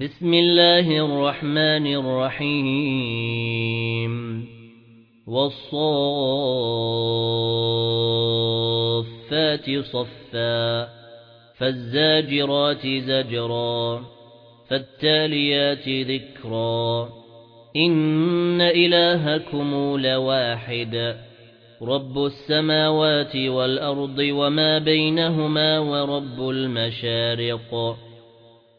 بسم الله الرحمن الرحيم. والصافات صفا فالزاجرات زجرا فالتاليات ذكرا. إن إلهكم لواحد رب السماوات والأرض وما بينهما ورب المشارق.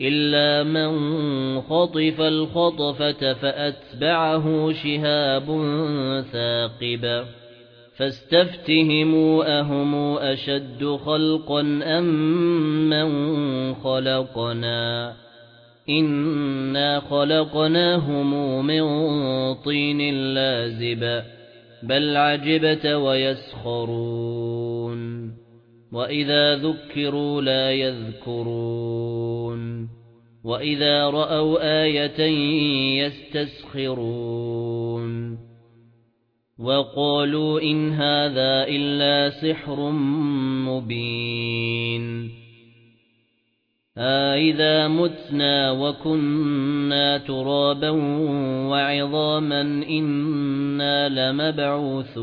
إلا من خطف الخطفة فأتبعه شهاب ثاقب فاستفتهموا أهم أشد خلقا أم من خلقنا إنا خلقناهم من طين لازب بل عجبت ويسخرون وإذا ذكروا لا يذكرون وإذا رأوا آية يستسخرون وقالوا إن هذا إلا سحر مبين أَإِذَا مُتْنَا وَكُنَّا تُرَابًا وَعِظَامًا إِنَّا لَمَبْعُوثُونَ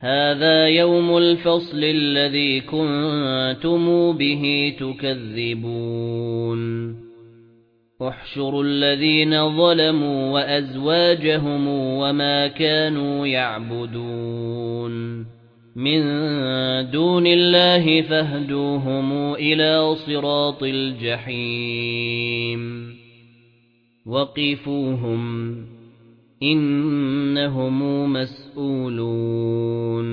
هذا يوم الفصل الذي كنتم به تكذبون. احشروا الذين ظلموا وأزواجهم وما كانوا يعبدون. من دون الله فاهدوهم إلى صراط الجحيم. وقفوهم. إنهم مسؤولون